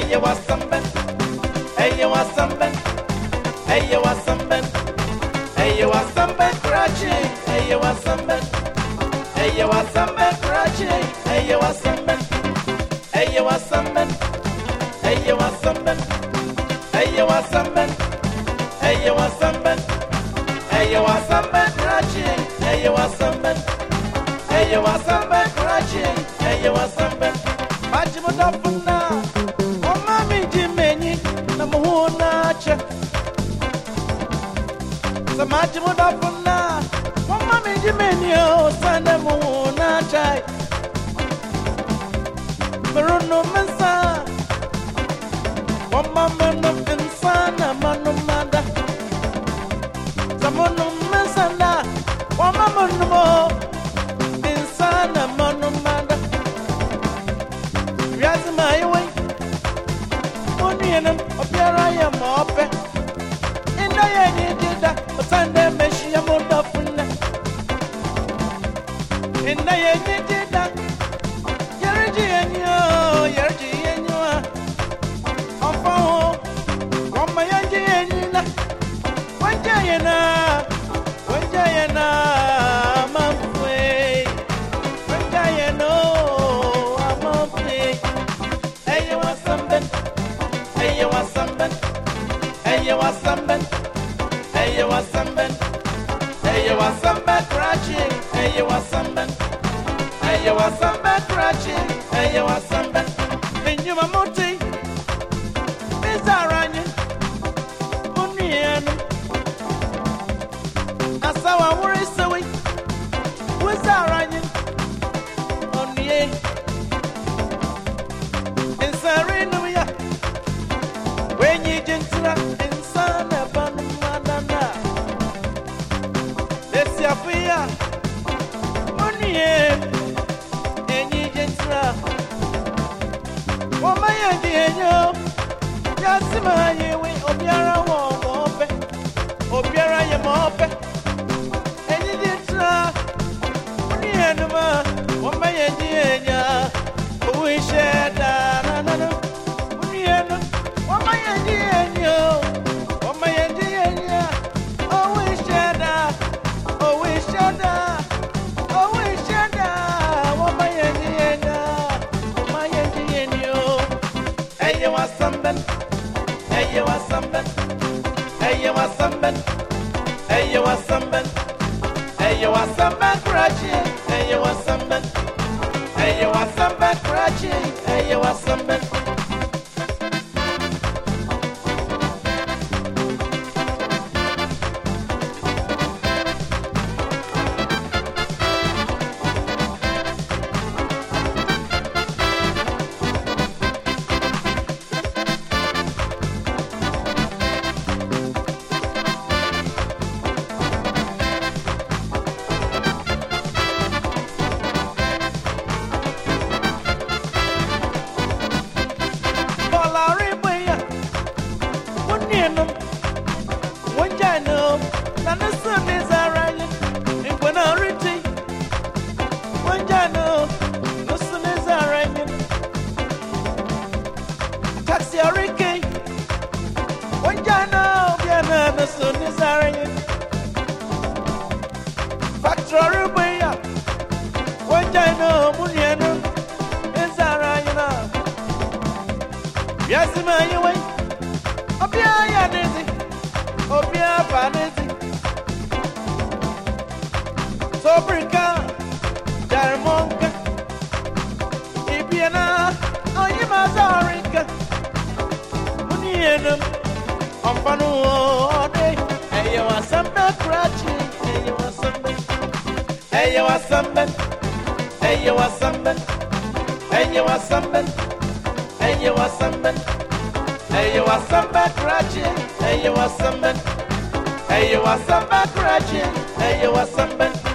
Hey, you want something? Hey, you want something? Hey, you want something? Hey, you want something? Hey, you want something? Hey, you want something? Hey, you want something? Hey, you want something? Hey, you want something? Hey? Hey? Hey. Hey? Hey. Samaji mudafuna. Omami jimeni o sande mensa. Omamano insana Ya ni dida. Yerji enyo, yerji enyo. Ọfọ ọmọ ya ji enyi na. Wọ́n jẹ́ yẹn na, wọ́n enyo yasima yewe obiara wo mo fe obiara ye mo Ẹyẹ wá sambẹ́n, ẹyẹ wá sambẹ́n, ẹyẹ wá sambẹ́n, ẹyẹ wá sambẹ́n, ẹyẹ wá jẹ́ ẹnu, nánú sùn ní Zara yẹn, ìgbẹ́ náà rí ti. Wọ́n jẹ́ ẹnu, ló sùn ní Zara yẹn. Taxi jẹ́ ẹnu, bí ẹnu ẹnu sùn ní Zara yẹn. Factory ẹnu, mú ní ẹnu, ní Zara yẹn náà. Yes, man, Sobrika, Jaramonka, Ibiana, Oye Mazarika, Munienum, Asamba, Ayo Asamba, Ayo Asamba, Ayo Asamba. Hey, you want something? Hey, you something crutching? Hey, you want something? Hey, you something crutching? Hey, you something?